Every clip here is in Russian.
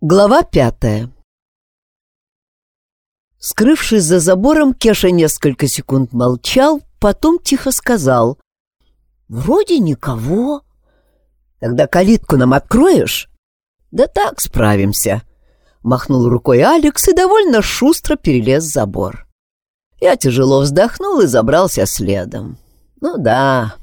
Глава пятая Скрывшись за забором, Кеша несколько секунд молчал, потом тихо сказал. «Вроде никого». «Тогда калитку нам откроешь?» «Да так справимся», — махнул рукой Алекс и довольно шустро перелез забор. Я тяжело вздохнул и забрался следом. «Ну да,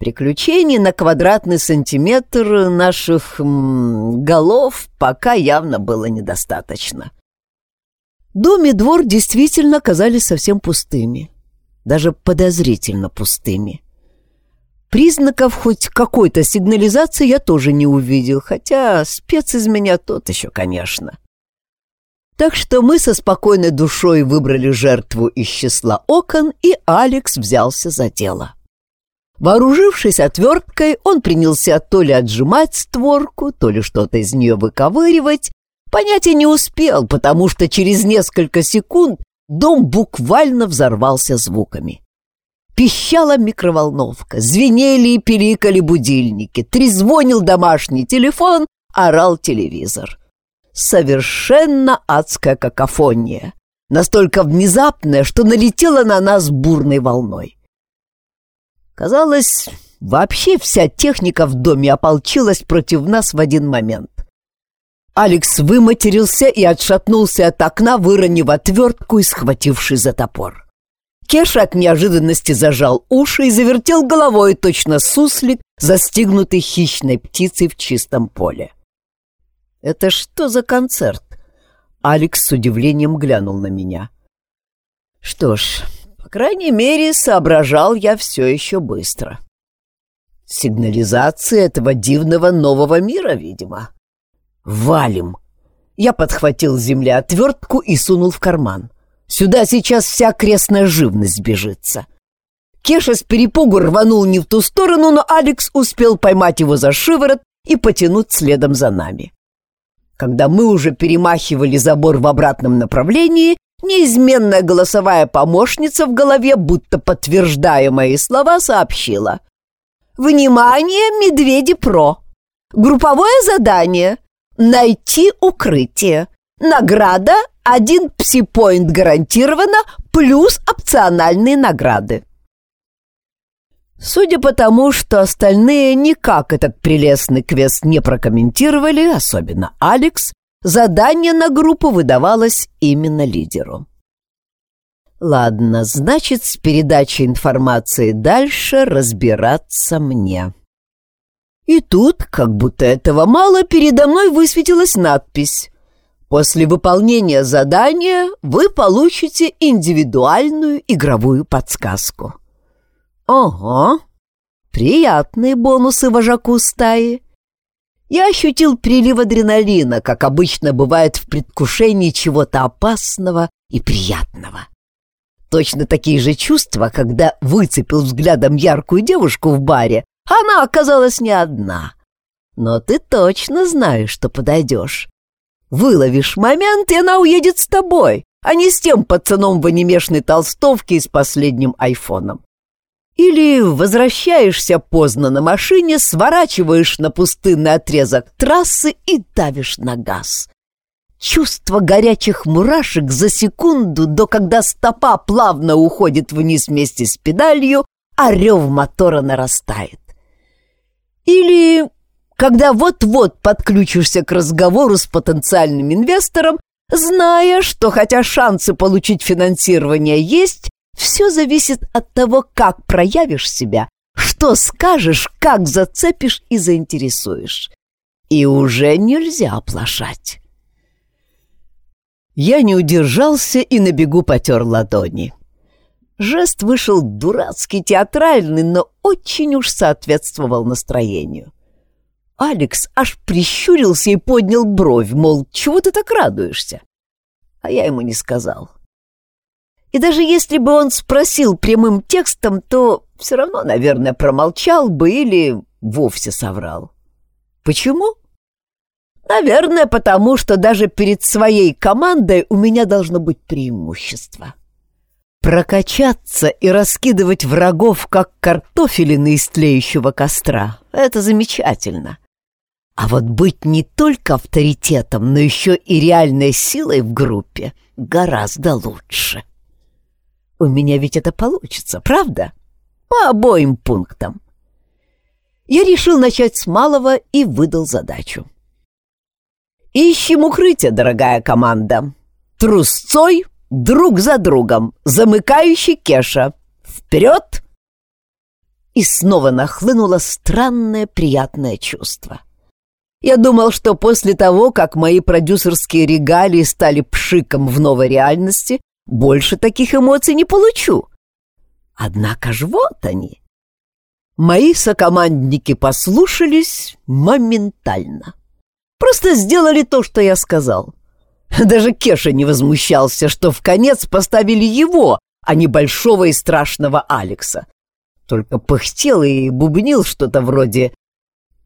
Приключений на квадратный сантиметр наших м, голов пока явно было недостаточно. Дом и двор действительно казались совсем пустыми, даже подозрительно пустыми. Признаков хоть какой-то сигнализации я тоже не увидел, хотя спец из меня тот еще, конечно. Так что мы со спокойной душой выбрали жертву из числа окон, и Алекс взялся за дело. — Вооружившись отверткой, он принялся то ли отжимать створку, то ли что-то из нее выковыривать. Понять и не успел, потому что через несколько секунд дом буквально взорвался звуками. Пищала микроволновка, звенели и пиликали будильники, трезвонил домашний телефон, орал телевизор. Совершенно адская какофония, настолько внезапная, что налетела на нас бурной волной. Казалось, вообще вся техника в доме ополчилась против нас в один момент. Алекс выматерился и отшатнулся от окна, выронив отвертку и схвативший за топор. Кеша от неожиданности зажал уши и завертел головой, точно суслик, застигнутый хищной птицей в чистом поле. «Это что за концерт?» Алекс с удивлением глянул на меня. «Что ж, крайней мере, соображал я все еще быстро. Сигнализация этого дивного нового мира, видимо. Валим. Я подхватил с земли отвертку и сунул в карман. Сюда сейчас вся крестная живность бежится. Кеша с перепугу рванул не в ту сторону, но Алекс успел поймать его за шиворот и потянуть следом за нами. Когда мы уже перемахивали забор в обратном направлении, Неизменная голосовая помощница в голове, будто подтверждая мои слова, сообщила. «Внимание, Медведи Про! Групповое задание — найти укрытие. Награда — один пси-поинт гарантированно, плюс опциональные награды». Судя по тому, что остальные никак этот прелестный квест не прокомментировали, особенно Алекс, Задание на группу выдавалось именно лидеру. Ладно, значит, с передачей информации дальше разбираться мне. И тут, как будто этого мало, передо мной высветилась надпись «После выполнения задания вы получите индивидуальную игровую подсказку». Ого, приятные бонусы вожаку стаи. Я ощутил прилив адреналина, как обычно бывает в предвкушении чего-то опасного и приятного. Точно такие же чувства, когда выцепил взглядом яркую девушку в баре, она оказалась не одна. Но ты точно знаешь, что подойдешь. Выловишь момент, и она уедет с тобой, а не с тем пацаном в анимешной толстовке и с последним айфоном. Или возвращаешься поздно на машине, сворачиваешь на пустынный отрезок трассы и давишь на газ. Чувство горячих мурашек за секунду до когда стопа плавно уходит вниз вместе с педалью, а рев мотора нарастает. Или когда вот-вот подключишься к разговору с потенциальным инвестором, зная, что хотя шансы получить финансирование есть, все зависит от того, как проявишь себя, что скажешь, как зацепишь и заинтересуешь. И уже нельзя оплошать. Я не удержался и на бегу потер ладони. Жест вышел дурацкий, театральный, но очень уж соответствовал настроению. Алекс аж прищурился и поднял бровь, мол, чего ты так радуешься? А я ему не сказал. И даже если бы он спросил прямым текстом, то все равно, наверное, промолчал бы или вовсе соврал. Почему? Наверное, потому что даже перед своей командой у меня должно быть преимущество. Прокачаться и раскидывать врагов, как картофелины из тлеющего костра — это замечательно. А вот быть не только авторитетом, но еще и реальной силой в группе гораздо лучше. У меня ведь это получится, правда? По обоим пунктам. Я решил начать с малого и выдал задачу. Ищем укрытие, дорогая команда. Трусцой друг за другом, замыкающий Кеша. Вперед! И снова нахлынуло странное приятное чувство. Я думал, что после того, как мои продюсерские регалии стали пшиком в новой реальности, больше таких эмоций не получу. Однако ж вот они. Мои сокомандники послушались моментально. Просто сделали то, что я сказал. Даже Кеша не возмущался, что в конец поставили его, а не большого и страшного Алекса. Только пыхтел и бубнил что-то вроде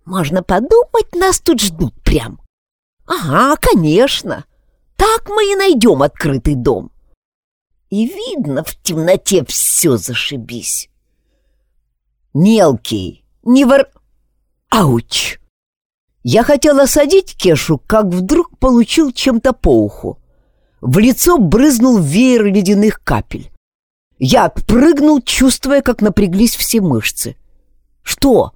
«Можно подумать, нас тут ждут прям». «Ага, конечно. Так мы и найдем открытый дом». И видно, в темноте все зашибись. «Мелкий, не вор...» «Ауч!» Я хотел осадить Кешу, как вдруг получил чем-то по уху. В лицо брызнул веер ледяных капель. Я отпрыгнул, чувствуя, как напряглись все мышцы. «Что?»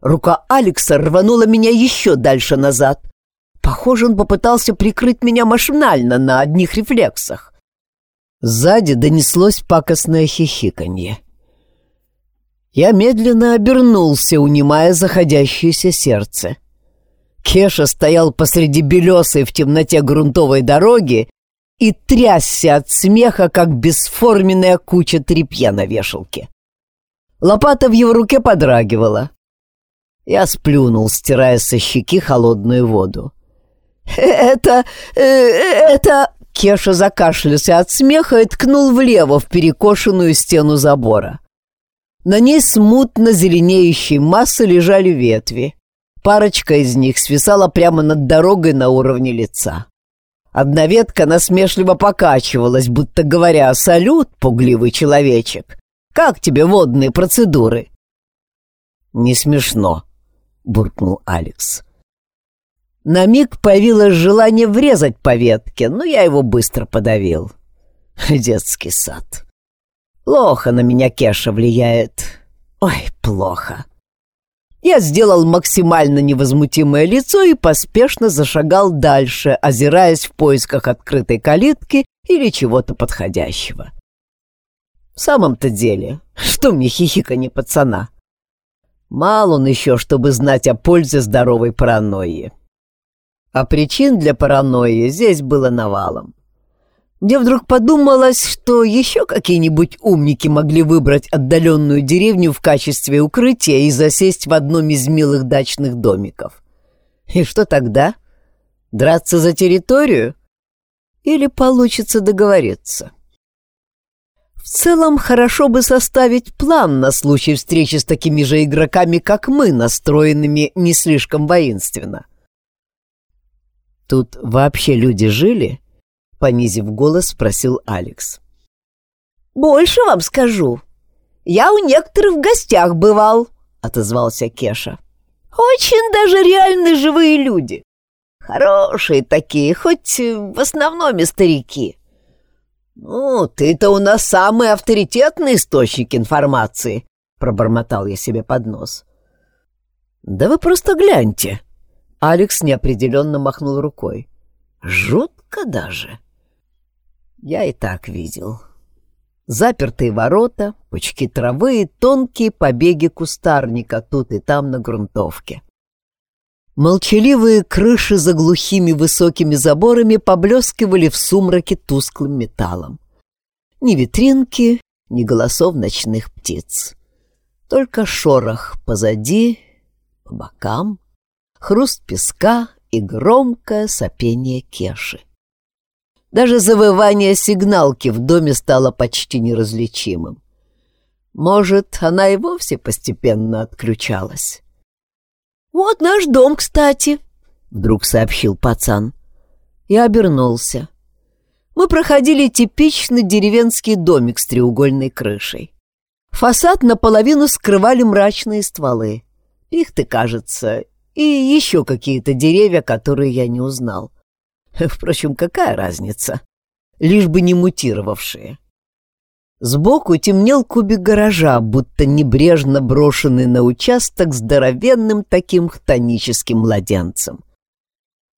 Рука Алекса рванула меня еще дальше назад. Похоже, он попытался прикрыть меня машинально на одних рефлексах. Сзади донеслось пакостное хихиканье. Я медленно обернулся, унимая заходящееся сердце. Кеша стоял посреди белесой в темноте грунтовой дороги и трясся от смеха, как бесформенная куча тряпья на вешалке. Лопата в его руке подрагивала. Я сплюнул, стирая со щеки холодную воду. «Это... Э, это...» Кеша закашлялся от смеха и ткнул влево в перекошенную стену забора. На ней смутно зеленеющей массы лежали ветви. Парочка из них свисала прямо над дорогой на уровне лица. Одна ветка насмешливо покачивалась, будто говоря «Салют, пугливый человечек! Как тебе водные процедуры?» «Не смешно», — буркнул Алекс. На миг появилось желание врезать по ветке, но я его быстро подавил. Детский сад. Плохо на меня Кеша влияет. Ой, плохо. Я сделал максимально невозмутимое лицо и поспешно зашагал дальше, озираясь в поисках открытой калитки или чего-то подходящего. В самом-то деле, что мне хихиканье пацана? Мало он еще, чтобы знать о пользе здоровой паранойи. А причин для паранойи здесь было навалом. Мне вдруг подумалось, что еще какие-нибудь умники могли выбрать отдаленную деревню в качестве укрытия и засесть в одном из милых дачных домиков. И что тогда? Драться за территорию? Или получится договориться? В целом, хорошо бы составить план на случай встречи с такими же игроками, как мы, настроенными не слишком воинственно. Тут вообще люди жили? Понизив голос, спросил Алекс. Больше вам скажу. Я у некоторых в гостях бывал, отозвался Кеша. Очень даже реальные живые люди. Хорошие такие, хоть в основном и старики. Ну, ты-то у нас самый авторитетный источник информации, пробормотал я себе под нос. Да вы просто гляньте, Алекс неопределенно махнул рукой. «Жутко даже». Я и так видел. Запертые ворота, пучки травы и тонкие побеги кустарника тут и там на грунтовке. Молчаливые крыши за глухими высокими заборами поблескивали в сумраке тусклым металлом. Ни витринки, ни голосов ночных птиц. Только шорох позади, по бокам хруст песка и громкое сопение Кеши. Даже завывание сигналки в доме стало почти неразличимым. Может, она и вовсе постепенно отключалась. «Вот наш дом, кстати», — вдруг сообщил пацан. Я обернулся. Мы проходили типичный деревенский домик с треугольной крышей. Фасад наполовину скрывали мрачные стволы. Их-то, кажется, и еще какие-то деревья, которые я не узнал. Впрочем, какая разница? Лишь бы не мутировавшие. Сбоку темнел кубик гаража, будто небрежно брошенный на участок здоровенным таким хтоническим младенцем.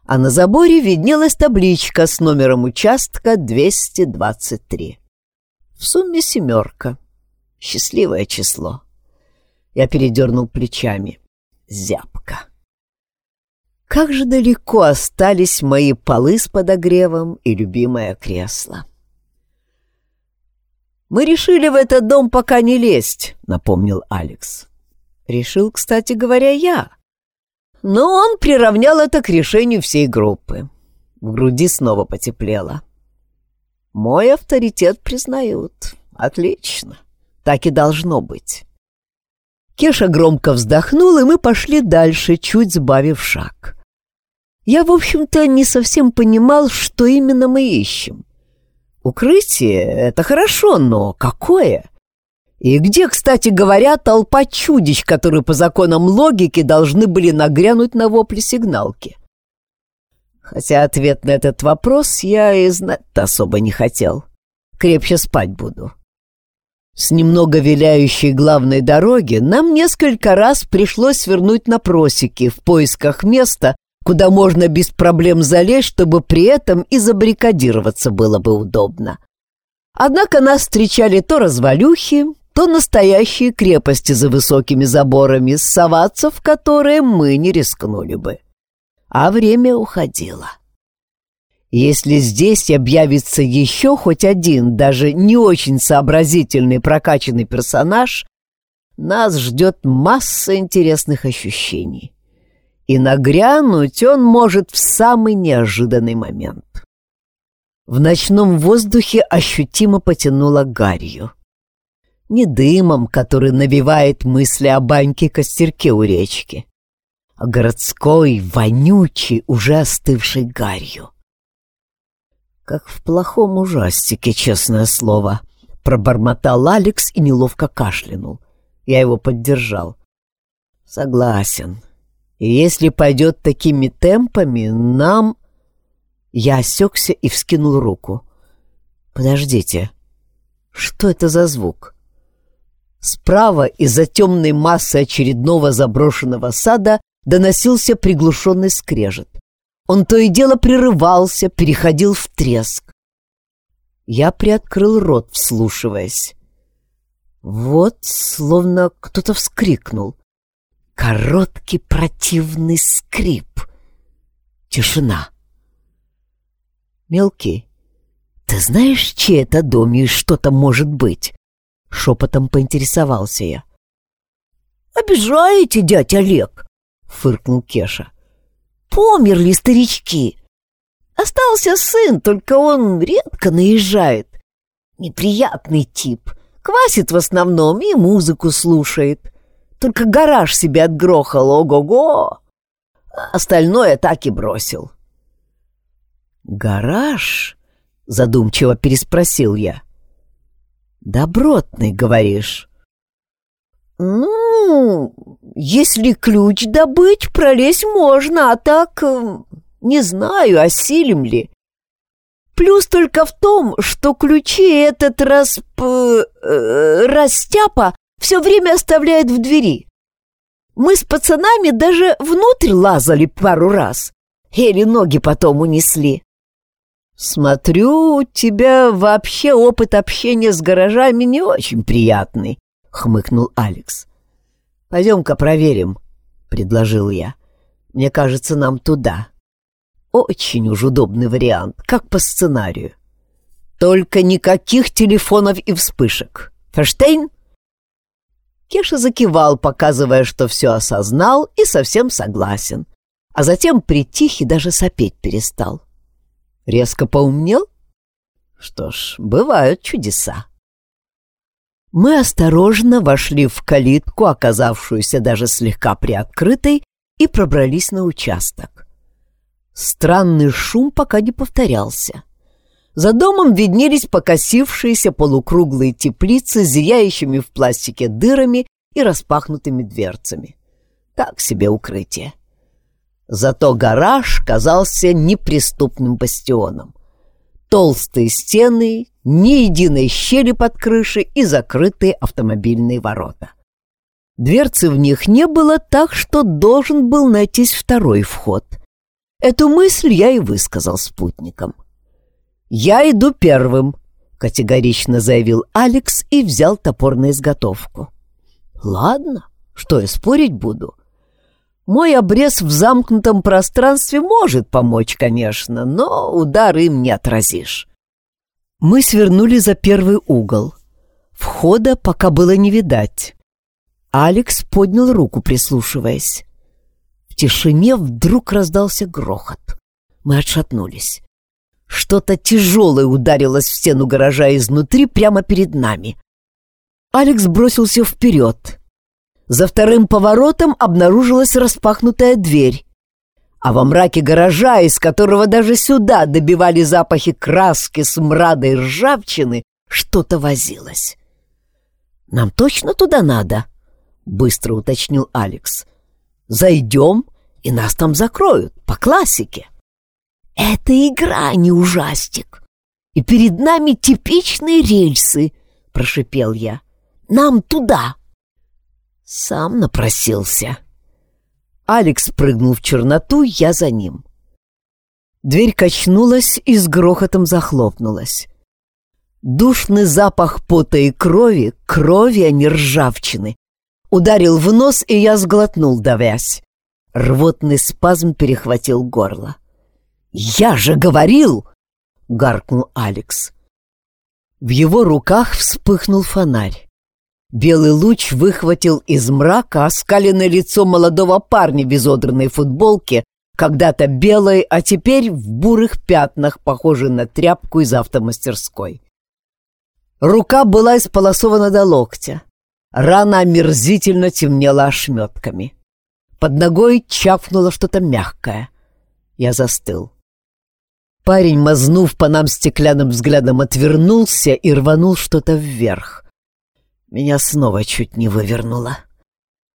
А на заборе виднелась табличка с номером участка 223. В сумме семерка. Счастливое число. Я передернул плечами. Зябко. Как же далеко остались мои полы с подогревом и любимое кресло. «Мы решили в этот дом пока не лезть», — напомнил Алекс. Решил, кстати говоря, я. Но он приравнял это к решению всей группы. В груди снова потеплело. Мой авторитет признают. Отлично. Так и должно быть. Кеша громко вздохнул, и мы пошли дальше, чуть сбавив шаг. Я, в общем-то, не совсем понимал, что именно мы ищем. Укрытие — это хорошо, но какое? И где, кстати говоря, толпа чудищ, которые по законам логики должны были нагрянуть на вопли сигналки? Хотя ответ на этот вопрос я и знать-то особо не хотел. Крепче спать буду. С немного виляющей главной дороги нам несколько раз пришлось свернуть на просеки в поисках места, куда можно без проблем залезть, чтобы при этом и забаррикадироваться было бы удобно. Однако нас встречали то развалюхи, то настоящие крепости за высокими заборами, соваться в которые мы не рискнули бы. А время уходило. Если здесь объявится еще хоть один, даже не очень сообразительный прокачанный персонаж, нас ждет масса интересных ощущений и нагрянуть он может в самый неожиданный момент. В ночном воздухе ощутимо потянуло гарью. Не дымом, который навевает мысли о баньке-костерке у речки, а городской, вонючей, уже остывшей гарью. Как в плохом ужастике, честное слово, пробормотал Алекс и неловко кашлянул. Я его поддержал. Согласен, и если пойдет такими темпами, нам...» Я осекся и вскинул руку. «Подождите, что это за звук?» Справа из-за темной массы очередного заброшенного сада доносился приглушенный скрежет. Он то и дело прерывался, переходил в треск. Я приоткрыл рот, вслушиваясь. Вот, словно кто-то вскрикнул. Короткий противный скрип. Тишина. «Мелкий, ты знаешь, чей это дом и что там может быть?» Шепотом поинтересовался я. «Обижаете, дядя Олег?» — фыркнул Кеша. «Померли старички. Остался сын, только он редко наезжает. Неприятный тип. Квасит в основном и музыку слушает. Только гараж себе отгрохал, ого-го! Остальное так и бросил. «Гараж?» — задумчиво переспросил я. «Добротный, говоришь?» «Ну, если ключ добыть, пролезть можно, а так, э, не знаю, осилим ли. Плюс только в том, что ключи этот расп... Э, растяпа все время оставляет в двери. Мы с пацанами даже внутрь лазали пару раз. Или ноги потом унесли. «Смотрю, у тебя вообще опыт общения с гаражами не очень приятный», — хмыкнул Алекс. «Пойдем-ка проверим», — предложил я. «Мне кажется, нам туда». Очень уж удобный вариант, как по сценарию. Только никаких телефонов и вспышек. Ферштейн? Кеша закивал, показывая, что все осознал и совсем согласен, а затем притих и даже сопеть перестал. Резко поумнел? Что ж, бывают чудеса. Мы осторожно вошли в калитку, оказавшуюся даже слегка приоткрытой, и пробрались на участок. Странный шум пока не повторялся. За домом виднелись покосившиеся полукруглые теплицы с зияющими в пластике дырами и распахнутыми дверцами. Так себе укрытие. Зато гараж казался неприступным бастионом. Толстые стены, ни единой щели под крышей и закрытые автомобильные ворота. Дверцы в них не было, так что должен был найтись второй вход. Эту мысль я и высказал спутникам. «Я иду первым», — категорично заявил Алекс и взял топор на изготовку. «Ладно, что я спорить буду?» Мой обрез в замкнутом пространстве может помочь, конечно, но удар им не отразишь. Мы свернули за первый угол. Входа пока было не видать. Алекс поднял руку, прислушиваясь. В тишине вдруг раздался грохот. Мы отшатнулись. Что-то тяжелое ударилось в стену гаража изнутри прямо перед нами. Алекс бросился вперед. За вторым поворотом обнаружилась распахнутая дверь. А во мраке гаража, из которого даже сюда добивали запахи краски, смрада и ржавчины, что-то возилось. «Нам точно туда надо?» — быстро уточнил Алекс. «Зайдем, и нас там закроют, по классике». «Это игра, а не ужастик. И перед нами типичные рельсы», — прошипел я. «Нам туда». Сам напросился. Алекс прыгнул в черноту, я за ним. Дверь качнулась и с грохотом захлопнулась. Душный запах пота и крови, крови, а не ржавчины, Ударил в нос, и я сглотнул, давясь. Рвотный спазм перехватил горло. «Я же говорил!» — гаркнул Алекс. В его руках вспыхнул фонарь. Белый луч выхватил из мрака оскаленное лицо молодого парня в изодранной футболке, когда-то белой, а теперь в бурых пятнах, похожей на тряпку из автомастерской. Рука была исполосована до локтя. Рана омерзительно темнела ошметками. Под ногой чавкнуло что-то мягкое. Я застыл. Парень, мазнув по нам стеклянным взглядом, отвернулся и рванул что-то вверх. Меня снова чуть не вывернуло.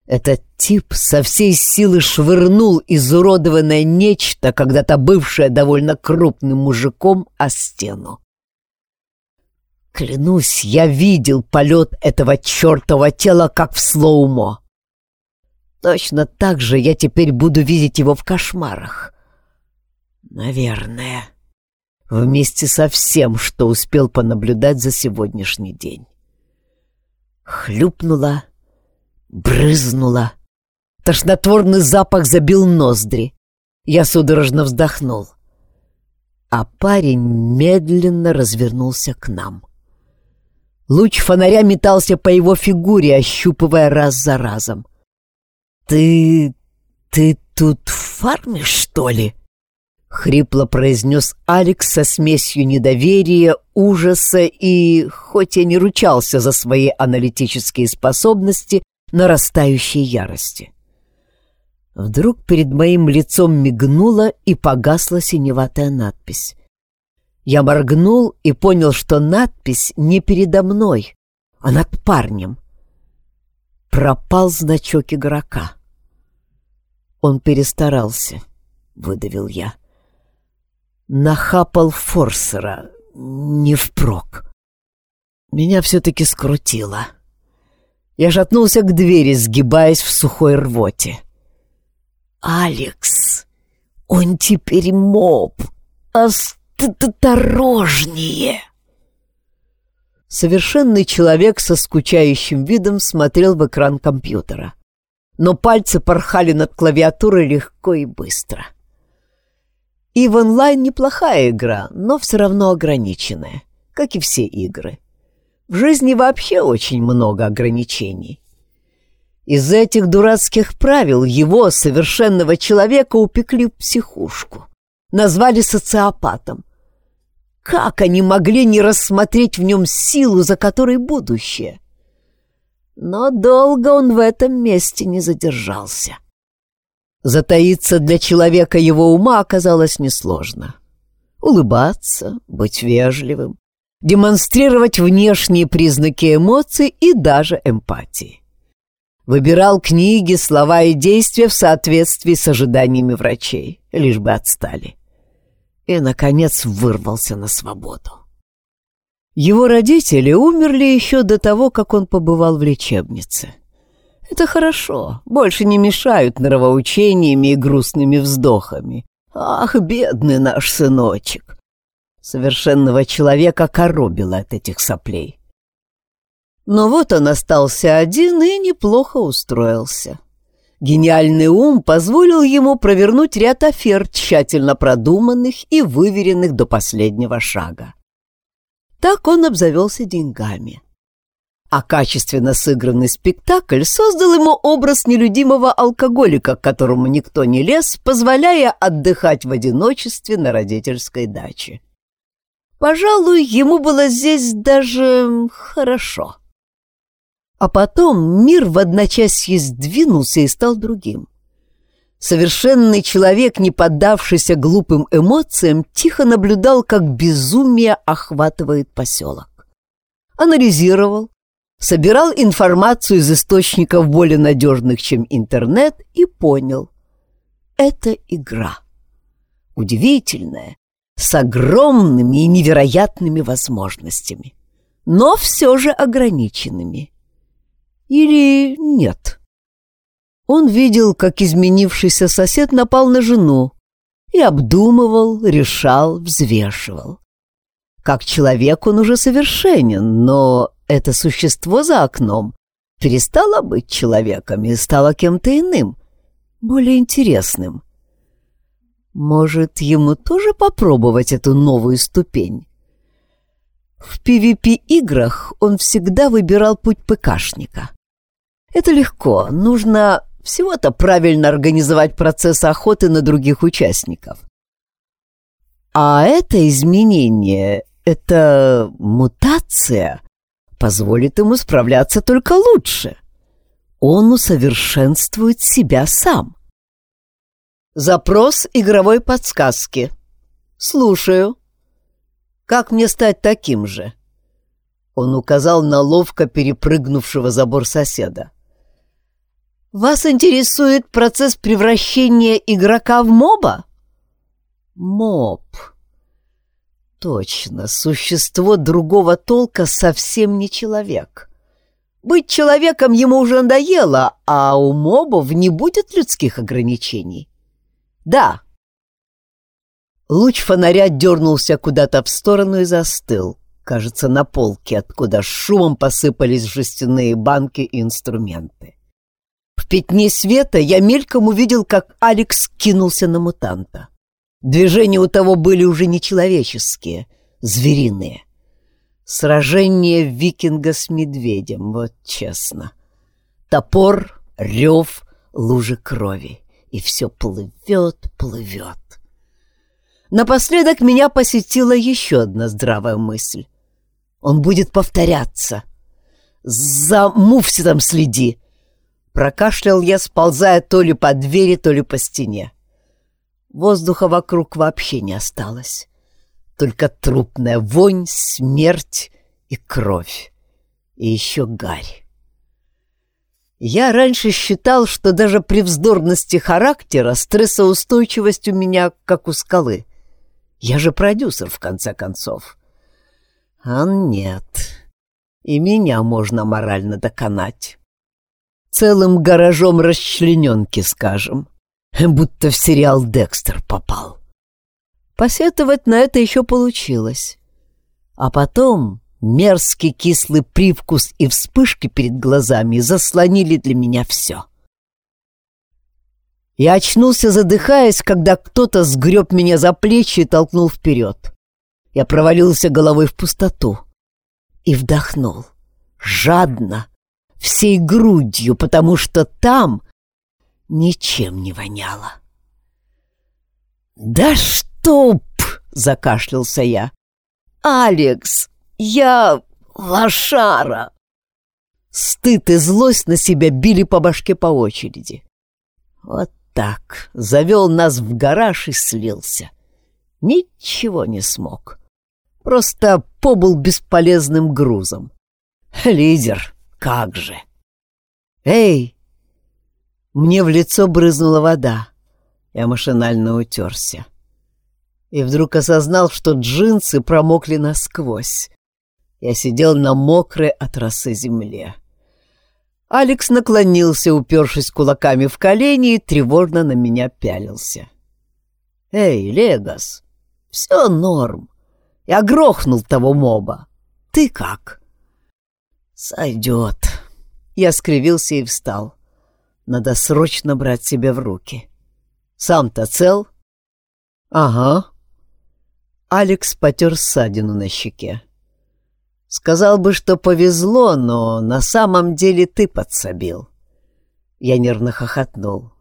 Этот тип со всей силы швырнул изуродованное нечто, когда-то бывшее довольно крупным мужиком, о стену. Клянусь, я видел полет этого чертова тела, как в слоумо. Точно так же я теперь буду видеть его в кошмарах. Наверное, вместе со всем, что успел понаблюдать за сегодняшний день. Хлюпнула, брызнула. Тошнотворный запах забил ноздри. Я судорожно вздохнул. А парень медленно развернулся к нам. Луч фонаря метался по его фигуре, ощупывая раз за разом. «Ты... ты тут фармишь, что ли?» — хрипло произнес Алекс со смесью недоверия, ужаса и, хоть и не ручался за свои аналитические способности, нарастающей ярости. Вдруг перед моим лицом мигнула и погасла синеватая надпись. Я моргнул и понял, что надпись не передо мной, а над парнем. Пропал значок игрока. Он перестарался, выдавил я. Нахапал форсера, не впрок. Меня все-таки скрутило. Я жатнулся к двери, сгибаясь в сухой рвоте. «Алекс, он теперь моб, оставь!» осторожнее!» Совершенный человек со скучающим видом смотрел в экран компьютера. Но пальцы порхали над клавиатурой легко и быстро. И в онлайн неплохая игра, но все равно ограниченная, как и все игры. В жизни вообще очень много ограничений. Из этих дурацких правил его, совершенного человека, упекли в психушку. Назвали социопатом. Как они могли не рассмотреть в нем силу, за которой будущее? Но долго он в этом месте не задержался. Затаиться для человека его ума оказалось несложно. Улыбаться, быть вежливым, демонстрировать внешние признаки эмоций и даже эмпатии. Выбирал книги, слова и действия в соответствии с ожиданиями врачей, лишь бы отстали. И, наконец, вырвался на свободу. Его родители умерли еще до того, как он побывал в лечебнице. Это хорошо, больше не мешают нравоучениями и грустными вздохами. Ах, бедный наш сыночек! Совершенного человека коробило от этих соплей. Но вот он остался один и неплохо устроился. Гениальный ум позволил ему провернуть ряд афер, тщательно продуманных и выверенных до последнего шага. Так он обзавелся деньгами. А качественно сыгранный спектакль создал ему образ нелюдимого алкоголика, к которому никто не лез, позволяя отдыхать в одиночестве на родительской даче. Пожалуй, ему было здесь даже хорошо. А потом мир в одночасье сдвинулся и стал другим. Совершенный человек, не поддавшийся глупым эмоциям, тихо наблюдал, как безумие охватывает поселок. Анализировал, собирал информацию из источников более надежных, чем интернет, и понял — это игра. Удивительная, с огромными и невероятными возможностями, но все же ограниченными. Или нет? Он видел, как изменившийся сосед напал на жену и обдумывал, решал, взвешивал. Как человек он уже совершенен, но это существо за окном перестало быть человеком и стало кем-то иным, более интересным. Может, ему тоже попробовать эту новую ступень? В PvP-играх он всегда выбирал путь ПКшника. Это легко, нужно всего-то правильно организовать процесс охоты на других участников. А это изменение, это мутация позволит ему справляться только лучше. Он усовершенствует себя сам. Запрос игровой подсказки. Слушаю. Как мне стать таким же? Он указал на ловко перепрыгнувшего забор соседа. Вас интересует процесс превращения игрока в моба? Моб. Точно, существо другого толка совсем не человек. Быть человеком ему уже надоело, а у мобов не будет людских ограничений. Да. Луч фонаря дернулся куда-то в сторону и застыл, кажется, на полке, откуда шумом посыпались жестяные банки и инструменты. В пятне света я мельком увидел, как Алекс кинулся на мутанта. Движения у того были уже не человеческие, звериные. Сражение викинга с медведем, вот честно. Топор, рев, лужи крови и все плывет, плывет. Напоследок меня посетила еще одна здравая мысль. Он будет повторяться. За муфситом следи. Прокашлял я, сползая то ли по двери, то ли по стене. Воздуха вокруг вообще не осталось. Только трупная вонь, смерть и кровь. И еще гарь. Я раньше считал, что даже при вздорности характера стрессоустойчивость у меня как у скалы. Я же продюсер, в конце концов. А нет, и меня можно морально доконать. Целым гаражом расчлененки, скажем, будто в сериал «Декстер» попал. Посетовать на это еще получилось. А потом Мерзкий кислый привкус и вспышки перед глазами заслонили для меня все. Я очнулся, задыхаясь, когда кто-то сгреб меня за плечи и толкнул вперед. Я провалился головой в пустоту и вдохнул. Жадно, всей грудью, потому что там ничем не воняло. «Да чтоб!» — закашлялся я. «Алекс, я лошара!» Стыд и злость на себя били по башке по очереди. Вот так завел нас в гараж и слился. Ничего не смог. Просто побыл бесполезным грузом. Лидер, как же! «Эй, Мне в лицо брызнула вода. Я машинально утерся. И вдруг осознал, что джинсы промокли насквозь. Я сидел на мокрой от росы земле. Алекс наклонился, упершись кулаками в колени, и тревожно на меня пялился. «Эй, Легас, все норм. Я грохнул того моба. Ты как?» «Сойдет». Я скривился и встал. Надо срочно брать себя в руки. «Сам-то цел?» «Ага». Алекс потер ссадину на щеке. Сказал бы, что повезло, но на самом деле ты подсобил. Я нервно хохотнул.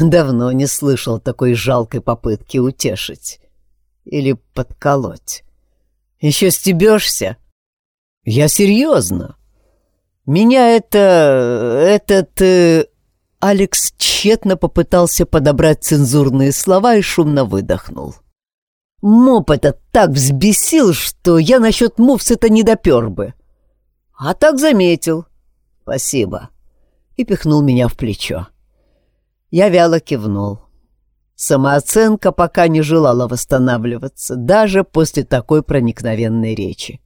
Давно не слышал такой жалкой попытки утешить. Или подколоть. Еще стебешься? Я серьезно. Меня это... этот... Алекс тщетно попытался подобрать цензурные слова и шумно выдохнул. — Моп этот так взбесил, что я насчет мувса-то не допер бы. А так заметил. Спасибо. И пихнул меня в плечо. Я вяло кивнул. Самооценка пока не желала восстанавливаться, даже после такой проникновенной речи.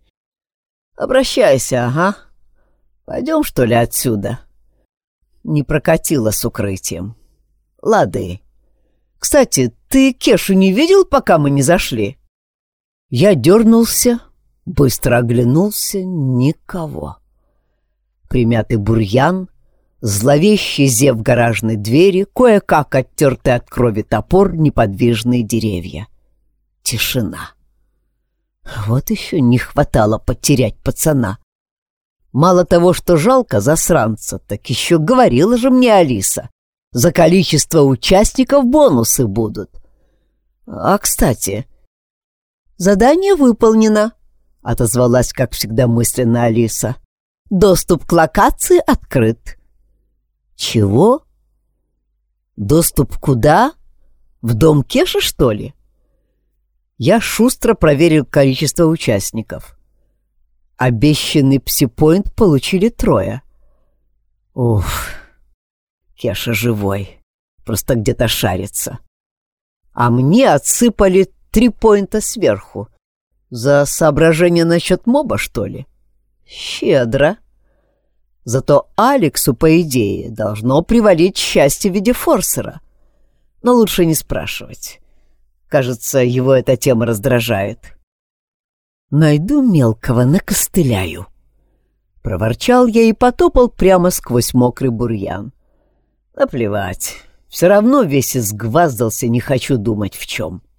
«Обращайся, ага. Пойдем, что ли, отсюда?» Не прокатило с укрытием. «Лады. Кстати, ты Кешу не видел, пока мы не зашли?» Я дернулся, быстро оглянулся — никого. Примятый бурьян, зловещий зев гаражной двери, кое-как оттертый от крови топор, неподвижные деревья. Тишина. Вот еще не хватало потерять пацана. Мало того, что жалко засранца, так еще говорила же мне Алиса. За количество участников бонусы будут. А, кстати, задание выполнено, отозвалась, как всегда, мысленно Алиса. Доступ к локации открыт. Чего? Доступ куда? В дом Кеши, что ли? Я шустро проверил количество участников. Обещанный псипоинт получили трое. Уф, Кеша живой. Просто где-то шарится. А мне отсыпали три поинта сверху. За соображение насчет моба, что ли? Щедро. Зато Алексу, по идее, должно привалить счастье в виде форсера. Но лучше не спрашивать. Кажется, его эта тема раздражает. «Найду мелкого, накостыляю». Проворчал я и потопал прямо сквозь мокрый бурьян. Наплевать. Все равно весь изгваздался, не хочу думать в чем. —